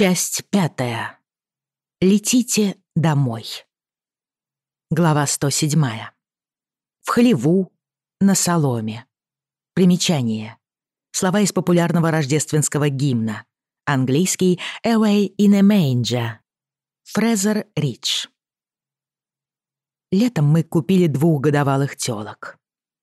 Часть пятая. Летите домой. Глава 107. В хлеву, на соломе. Примечание. Слова из популярного рождественского гимна. Английский «Away in a manger». Фрезер Рич. Летом мы купили двух годовалых тёлок.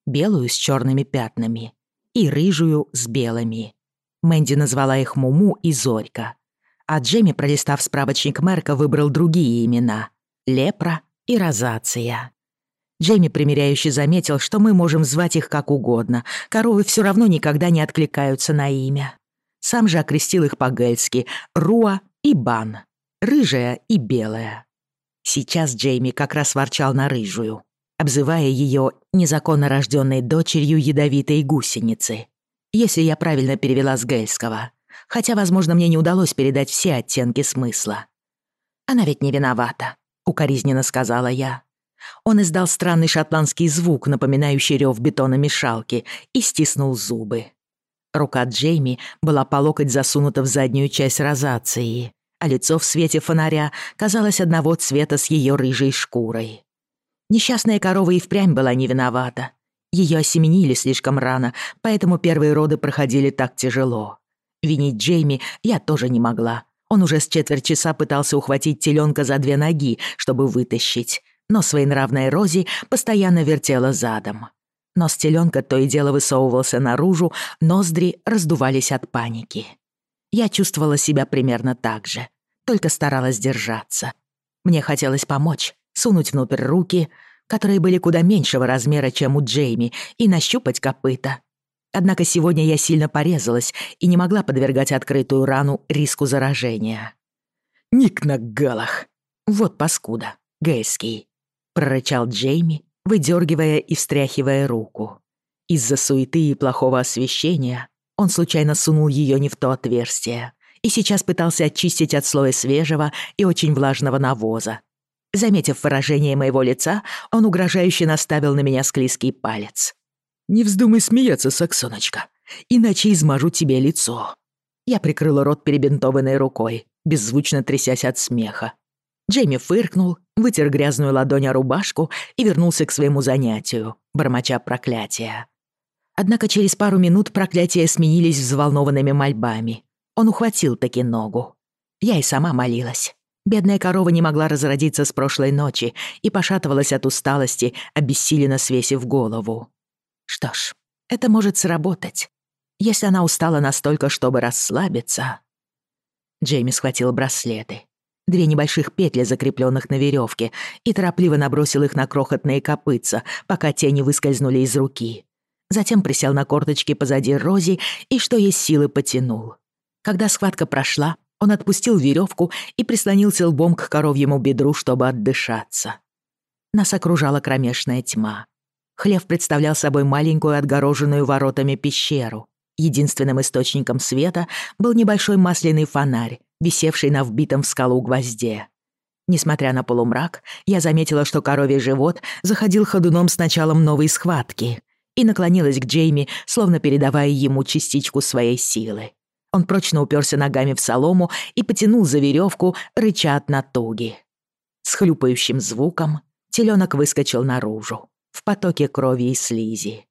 Белую с чёрными пятнами и рыжую с белыми. Мэнди назвала их Муму и Зорька — а Джейми, пролистав справочник Мерка, выбрал другие имена — лепра и розация. Джейми примиряюще заметил, что мы можем звать их как угодно, коровы все равно никогда не откликаются на имя. Сам же окрестил их по-гельски «руа» и «бан», «рыжая» и «белая». Сейчас Джейми как раз ворчал на рыжую, обзывая ее незаконно рожденной дочерью ядовитой гусеницы, если я правильно перевела с гельского — хотя, возможно, мне не удалось передать все оттенки смысла. «Она ведь не виновата», — укоризненно сказала я. Он издал странный шотландский звук, напоминающий рев бетономешалки, и стиснул зубы. Рука Джейми была по локоть засунута в заднюю часть розации, а лицо в свете фонаря казалось одного цвета с ее рыжей шкурой. Несчастная корова и впрямь была не виновата. Ее осеменили слишком рано, поэтому первые роды проходили так тяжело. Винить Джейми я тоже не могла. Он уже с четверть часа пытался ухватить теленка за две ноги, чтобы вытащить, но своенравная Рози постоянно вертела задом. Нос теленка то и дело высовывался наружу, ноздри раздувались от паники. Я чувствовала себя примерно так же, только старалась держаться. Мне хотелось помочь, сунуть внутрь руки, которые были куда меньшего размера, чем у Джейми, и нащупать копыта, Однако сегодня я сильно порезалась и не могла подвергать открытую рану риску заражения. «Ник на галах! Вот паскуда, гейский!» — прорычал Джейми, выдергивая и встряхивая руку. Из-за суеты и плохого освещения он случайно сунул ее не в то отверстие и сейчас пытался очистить от слоя свежего и очень влажного навоза. Заметив выражение моего лица, он угрожающе наставил на меня склизкий палец. Не вздумай смеяться, Саксоночка, иначе измажу тебе лицо». Я прикрыла рот перебинтованной рукой, беззвучно трясясь от смеха. Джейми фыркнул, вытер грязную ладонь о рубашку и вернулся к своему занятию, бормоча проклятия. Однако через пару минут проклятия сменились взволнованными мольбами. Он ухватил таки ногу. Я и сама молилась. Бедная корова не могла разродиться с прошлой ночи и пошатывалась от усталости, обессиленно свесив голову. Что ж, это может сработать, если она устала настолько, чтобы расслабиться. Джейми схватил браслеты, две небольших петли, закрепленных на веревке, и торопливо набросил их на крохотные копытца, пока те не выскользнули из руки. Затем присел на корточки позади Рози и, что есть силы, потянул. Когда схватка прошла, он отпустил веревку и прислонился лбом к коровьему бедру, чтобы отдышаться. Нас окружала кромешная тьма. Хлев представлял собой маленькую отгороженную воротами пещеру. Единственным источником света был небольшой масляный фонарь, висевший на вбитом в скалу гвозде. Несмотря на полумрак, я заметила, что коровий живот заходил ходуном с началом новой схватки и наклонилась к Джейми, словно передавая ему частичку своей силы. Он прочно уперся ногами в солому и потянул за веревку, рыча от натуги. С хлюпающим звуком теленок выскочил наружу в потоке крови и слизи.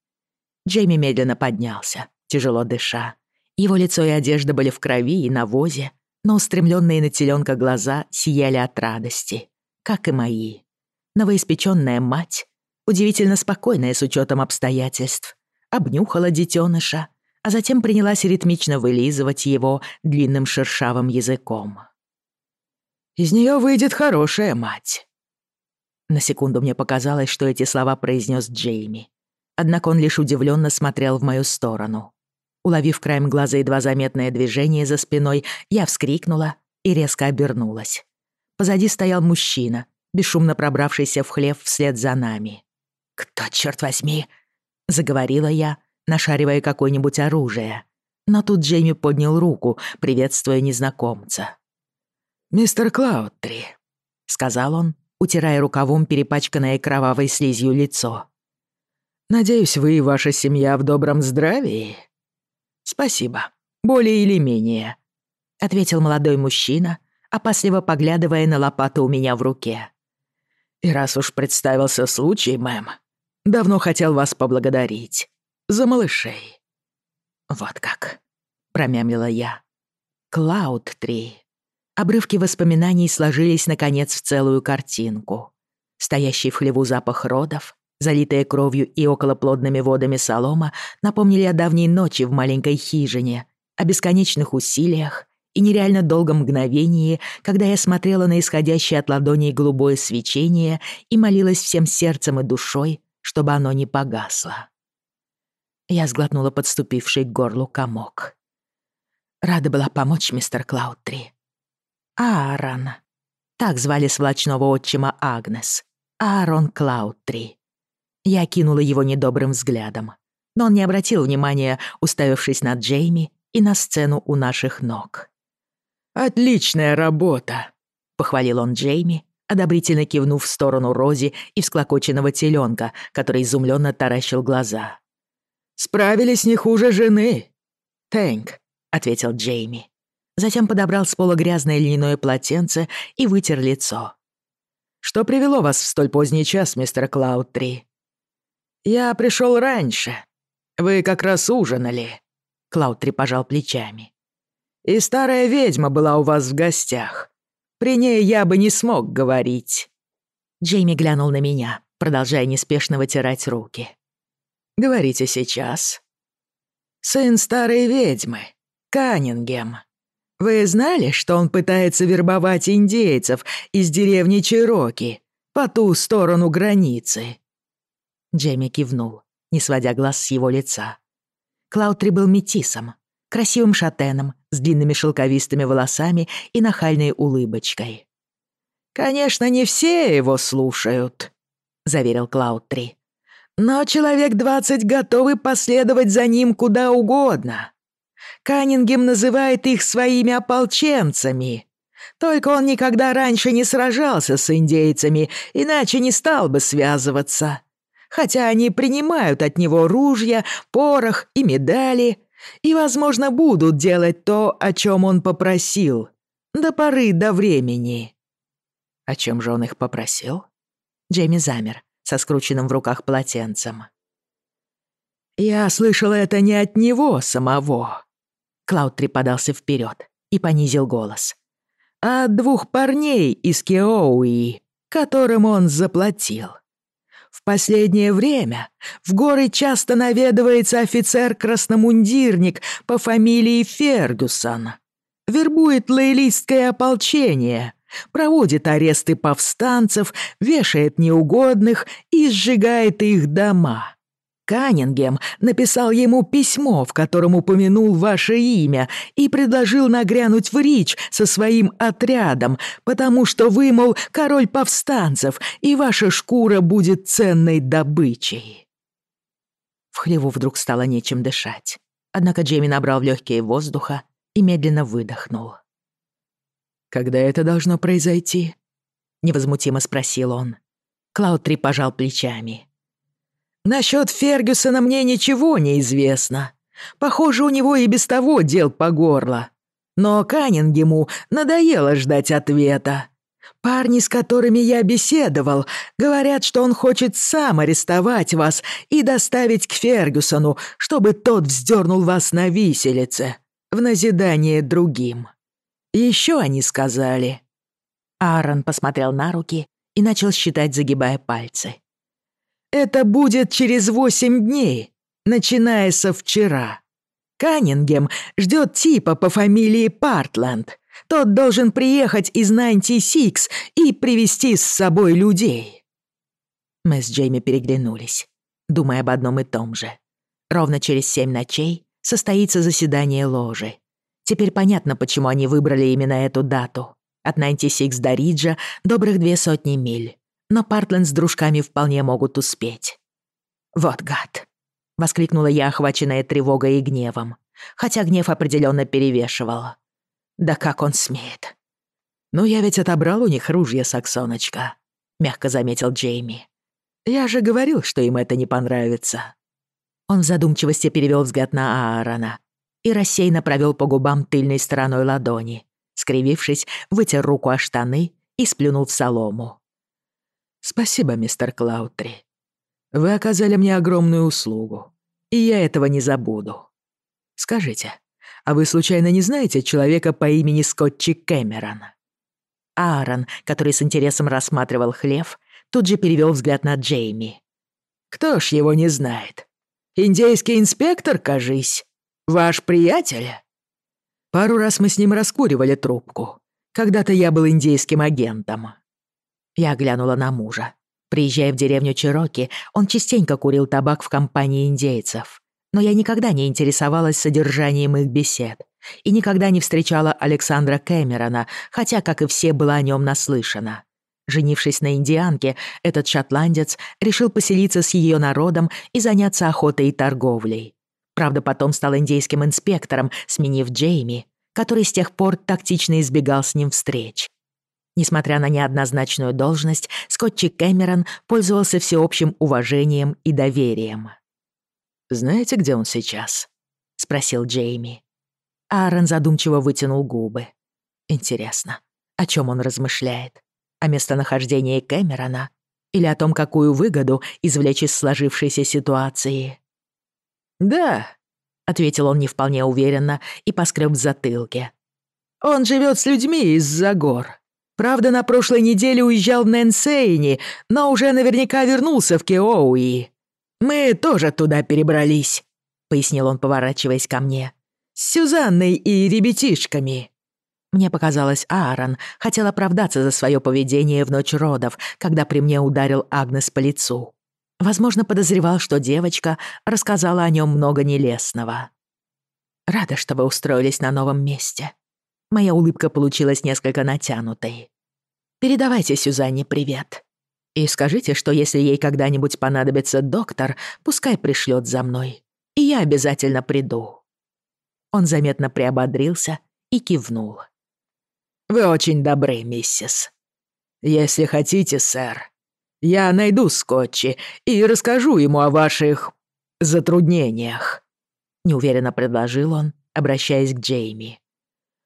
Джейми медленно поднялся, тяжело дыша. Его лицо и одежда были в крови и навозе, но устремленные на теленка глаза сияли от радости, как и мои. Новоиспеченная мать, удивительно спокойная с учетом обстоятельств, обнюхала детеныша, а затем принялась ритмично вылизывать его длинным шершавым языком. «Из нее выйдет хорошая мать», на секунду мне показалось, что эти слова произнес Джейми. Однако он лишь удивленно смотрел в мою сторону. Уловив краем глаза едва заметное движение за спиной, я вскрикнула и резко обернулась. Позади стоял мужчина, бесшумно пробравшийся в хлев вслед за нами. «Кто, черт возьми?» — заговорила я, нашаривая какое-нибудь оружие. Но тут Джейми поднял руку, приветствуя незнакомца. «Мистер Клаудтри», — сказал он, утирая рукавом перепачканное кровавой слизью лицо. «Надеюсь, вы и ваша семья в добром здравии?» «Спасибо. Более или менее», — ответил молодой мужчина, опасливо поглядывая на лопату у меня в руке. «И раз уж представился случай, мэм, давно хотел вас поблагодарить. За малышей». «Вот как», — промямлила я. «Клауд-3». Обрывки воспоминаний сложились, наконец, в целую картинку. Стоящий в хлеву запах родов, залитая кровью и околоплодными водами солома, напомнили о давней ночи в маленькой хижине, о бесконечных усилиях и нереально долгом мгновении, когда я смотрела на исходящее от ладоней голубое свечение и молилась всем сердцем и душой, чтобы оно не погасло. Я сглотнула подступивший к горлу комок. Рада была помочь, мистер Клаудтри. Аарон. Так звали сволочного отчима Агнес. Аарон Клаудтри. Я кинула его недобрым взглядом, но он не обратил внимания, уставившись на Джейми и на сцену у наших ног. «Отличная работа!» — похвалил он Джейми, одобрительно кивнув в сторону Рози и всклокоченного теленка, который изумленно таращил глаза. «Справились не хуже жены!» «Тэнк», — ответил Джейми. Затем подобрал с пола грязное льняное полотенце и вытер лицо. «Что привело вас в столь поздний час, мистер Клауд-3?» «Я пришёл раньше. Вы как раз ужинали», — Клауд-3 пожал плечами. «И старая ведьма была у вас в гостях. При ней я бы не смог говорить». Джейми глянул на меня, продолжая неспешно вытирать руки. «Говорите сейчас». «Сын старой ведьмы, Каннингем», Вы знали, что он пытается вербовать индейцев из деревни Чироки по ту сторону границы?» Джейми кивнул, не сводя глаз с его лица. Клаутри был метисом, красивым шатеном с длинными шелковистыми волосами и нахальной улыбочкой. «Конечно, не все его слушают», — заверил Клаутри. «Но человек двадцать готовы последовать за ним куда угодно. Каннингем называет их своими ополченцами. Только он никогда раньше не сражался с индейцами, иначе не стал бы связываться хотя они принимают от него ружья, порох и медали, и, возможно, будут делать то, о чем он попросил, до поры до времени». «О чем же он их попросил?» Джейми замер, со скрученным в руках полотенцем. «Я слышал это не Клаутри подался вперед и понизил голос. «А двух парней из Кеоуи, которым он заплатил. В последнее время в горы часто наведывается офицер-красномундирник по фамилии Фергюсон. Вербует лейлистское ополчение, проводит аресты повстанцев, вешает неугодных и сжигает их дома». Каннингем написал ему письмо, в котором упомянул ваше имя, и предложил нагрянуть в Рич со своим отрядом, потому что вы, мол, король повстанцев, и ваша шкура будет ценной добычей». В хлеву вдруг стало нечем дышать, однако Джейми набрал в легкие воздуха и медленно выдохнул. «Когда это должно произойти?» — невозмутимо спросил он. Клаудри пожал плечами. Насчет Фергюсона мне ничего не известно. Похоже, у него и без того дел по горло. Но Каннингему надоело ждать ответа. Парни, с которыми я беседовал, говорят, что он хочет сам арестовать вас и доставить к Фергюсону, чтобы тот вздернул вас на виселице, в назидание другим. Еще они сказали. Аарон посмотрел на руки и начал считать, загибая пальцы. Это будет через восемь дней, начиная со вчера. Каннингем ждет типа по фамилии Партланд. Тот должен приехать из 96 и привести с собой людей». Мы с Джейми переглянулись, думая об одном и том же. Ровно через семь ночей состоится заседание ложи. Теперь понятно, почему они выбрали именно эту дату. От 96 до Риджа добрых две сотни миль. но Партленд с дружками вполне могут успеть. «Вот гад!» — воскликнула я, охваченная тревогой и гневом, хотя гнев определенно перевешивал. «Да как он смеет!» «Ну, я ведь отобрал у них ружья, Саксоночка», — мягко заметил Джейми. «Я же говорил, что им это не понравится». Он в задумчивости перевел взгляд на Аарона. и рассеянно провел по губам тыльной стороной ладони. Скривившись, вытер руку о штаны и сплюнул в солому. спасибо, мистер Клаутри. Вы оказали мне огромную услугу, и я этого не забуду. Скажите, а вы случайно не знаете человека по имени Скотчи Кэмерон?» Аарон, который с интересом рассматривал хлев, тут же перевел взгляд на Джейми. «Кто ж его не знает? Индейский инспектор, кажись. Ваш приятель?» Пару раз мы с ним раскуривали трубку. Когда-то я был индейским агентом. Я глянула на мужа. Приезжая в деревню Чироки, он частенько курил табак в компании индейцев. Но я никогда не интересовалась содержанием их бесед и никогда не встречала Александра Кэмерона, хотя, как и все, была о нем наслышана. Женившись на индианке, этот шотландец решил поселиться с ее народом и заняться охотой и торговлей. Правда, потом стал индейским инспектором, сменив Джейми, который с тех пор тактично избегал с ним встреч. Несмотря на неоднозначную должность, Скотчи Кэмерон пользовался всеобщим уважением и доверием. «Знаете, где он сейчас?» — спросил Джейми. Аарон задумчиво вытянул губы. «Интересно, о чем он размышляет? О местонахождении Кэмерона? Или о том, какую выгоду извлечь из сложившейся ситуации?» «Да», — ответил он не вполне уверенно и поскреб затылке. «Он живет с людьми из-за гор». Правда, на прошлой неделе уезжал в Нэнсейни, но уже наверняка вернулся в Кеоуи. Мы тоже туда перебрались», — пояснил он, поворачиваясь ко мне. «С Сюзанной и ребятишками». Мне показалось, Аарон хотел оправдаться за свое поведение в ночь родов, когда при мне ударил Агнес по лицу. Возможно, подозревал, что девочка рассказала о нем много нелестного. «Рада, что вы устроились на новом месте», Моя улыбка получилась несколько натянутой. «Передавайте Сюзанне привет. И скажите, что если ей когда-нибудь понадобится доктор, пускай пришлёт за мной. И я обязательно приду». Он заметно приободрился и кивнул. «Вы очень добры, миссис. Если хотите, сэр, я найду Скотчи и расскажу ему о ваших... затруднениях», — неуверенно предложил он, обращаясь к Джейми.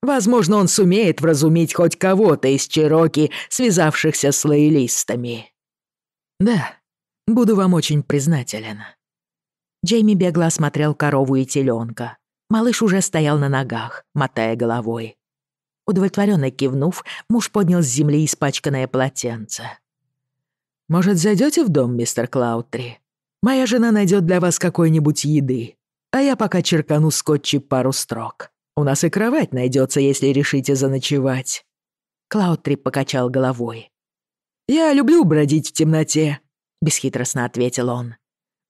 Возможно, он сумеет вразумить хоть кого-то из Чироки, связавшихся с лоялистами. Да, буду вам очень признателен. Джейми бегло осмотрел корову и теленка. Малыш уже стоял на ногах, мотая головой. Удовлетворенно кивнув, муж поднял с земли испачканное полотенце. «Может, зайдете в дом, мистер Клаутри? Моя жена найдет для вас какой-нибудь еды, а я пока черкану скотчи пару строк». У нас и кровать найдется, если решите заночевать». Клаудтрип покачал головой. «Я люблю бродить в темноте», — бесхитростно ответил он.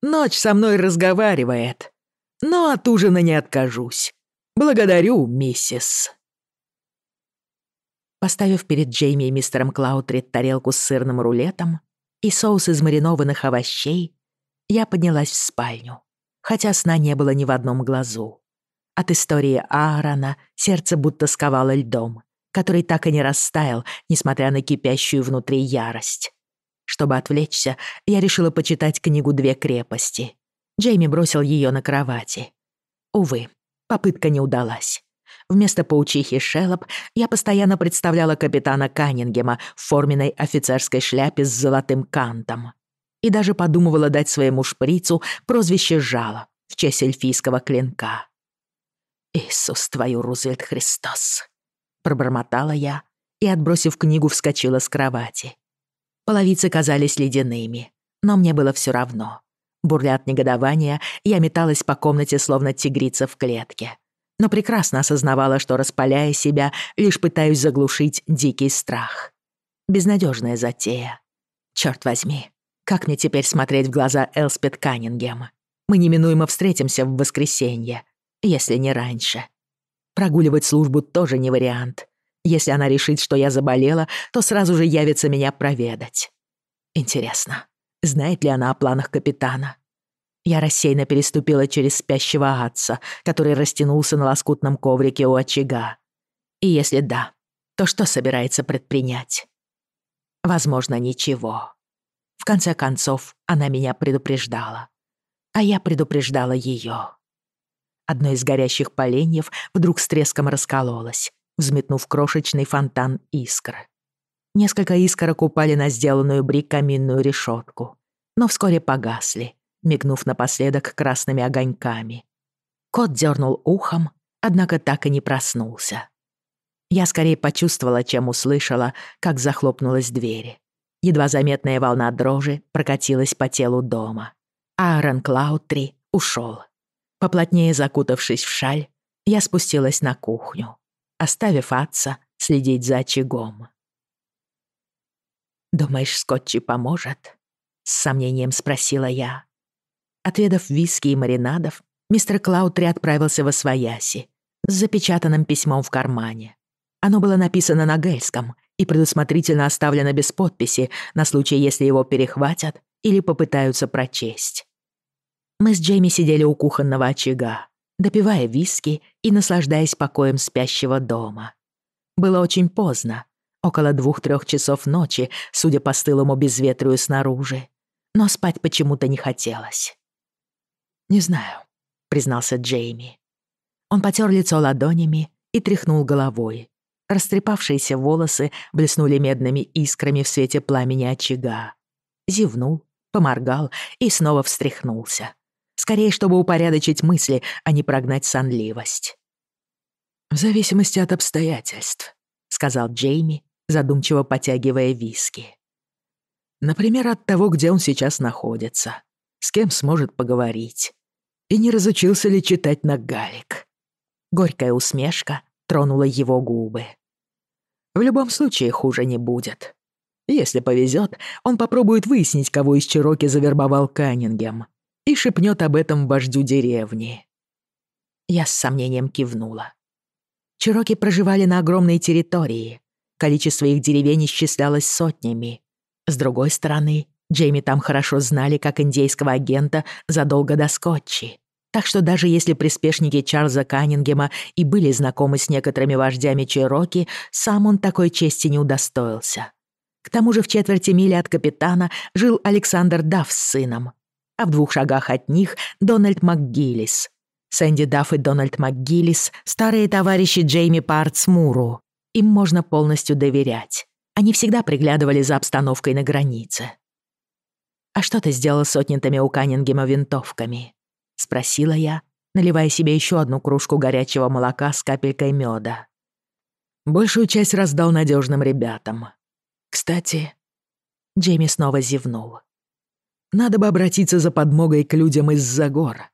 «Ночь со мной разговаривает, но от ужина не откажусь. Благодарю, миссис». Поставив перед Джейми и мистером Клаутрид тарелку с сырным рулетом и соус из маринованных овощей, я поднялась в спальню, хотя сна не было ни в одном глазу. От истории Аарона сердце будто сковало льдом, который так и не растаял, несмотря на кипящую внутри ярость. Чтобы отвлечься, я решила почитать книгу «Две крепости». Джейми бросил ее на кровати. Увы, попытка не удалась. Вместо паучихи Шеллоп я постоянно представляла капитана Каннингема в форменной офицерской шляпе с золотым кантом. И даже подумывала дать своему шприцу прозвище «Жало» в честь эльфийского клинка. «Иисус твою, Рузвельт Христос!» Пробормотала я и, отбросив книгу, вскочила с кровати. Половицы казались ледяными, но мне было все равно. Бурля от негодования, я металась по комнате, словно тигрица в клетке. Но прекрасно осознавала, что, распаляя себя, лишь пытаюсь заглушить дикий страх. Безнадежная затея. Черт возьми, как мне теперь смотреть в глаза Элспет Каннингем? Мы неминуемо встретимся в воскресенье, если не раньше. Прогуливать службу тоже не вариант. Если она решит, что я заболела, то сразу же явится меня проведать. Интересно, знает ли она о планах капитана? Я рассеянно переступила через спящего отца, который растянулся на лоскутном коврике у очага. И если да, то что собирается предпринять? Возможно, ничего. В конце концов, она меня предупреждала. А я предупреждала ее. Одно из горящих поленьев вдруг с треском раскололось, взметнув крошечный фонтан искр. Несколько искорок упали на сделанную брик каминную решетку, но вскоре погасли, мигнув напоследок красными огоньками. Кот дернул ухом, однако так и не проснулся. Я скорее почувствовала, чем услышала, как захлопнулась дверь. Едва заметная волна дрожи прокатилась по телу дома. Аарон Клаутри ушел. Поплотнее закутавшись в шаль, я спустилась на кухню, оставив отца следить за очагом. «Думаешь, скотчи поможет?» — с сомнением спросила я. Отведав виски и маринадов, мистер Клаутри отправился во свояси с запечатанным письмом в кармане. Оно было написано на гельском и предусмотрительно оставлено без подписи на случай, если его перехватят или попытаются прочесть. Мы с Джейми сидели у кухонного очага, допивая виски и наслаждаясь покоем спящего дома. Было очень поздно, около двух-трех часов ночи, судя по стылому безветрию снаружи, но спать почему-то не хотелось. «Не знаю», — признался Джейми. Он потер лицо ладонями и тряхнул головой. Растрепавшиеся волосы блеснули медными искрами в свете пламени очага. Зевнул, поморгал и снова встряхнулся. скорее, чтобы упорядочить мысли, а не прогнать сонливость. «В зависимости от обстоятельств», — сказал Джейми, задумчиво потягивая виски. «Например, от того, где он сейчас находится, с кем сможет поговорить, и не разучился ли читать на галик». Горькая усмешка тронула его губы. «В любом случае хуже не будет. Если повезет, он попробует выяснить, кого из Чироки завербовал Каннингем, и шепнет об этом вождю деревни. Я с сомнением кивнула. Чироки проживали на огромной территории. Количество их деревень исчислялось сотнями. С другой стороны, Джейми там хорошо знали как индейского агента задолго до Скотчи. Так что даже если приспешники Чарльза Каннингема и были знакомы с некоторыми вождями Чироки, сам он такой чести не удостоился. К тому же в четверти мили от капитана жил Александр Дав с сыном — а в двух шагах от них Дональд МакГиллис. Сэнди Дафф и Дональд МакГиллис — старые товарищи Джейми Партс Муру. Им можно полностью доверять. Они всегда приглядывали за обстановкой на границе. «А что ты сделал с отнятыми у Каннингема винтовками?» — спросила я, наливая себе еще одну кружку горячего молока с капелькой меда. Большую часть раздал надежным ребятам. Кстати, Джейми снова зевнул. Надо бы обратиться за подмогой к людям из-за гор.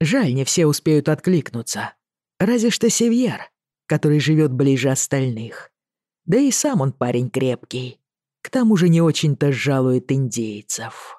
Жаль, не все успеют откликнуться. Разве что Севьер, который живет ближе остальных. Да и сам он парень крепкий. К тому же не очень-то жалует индейцев.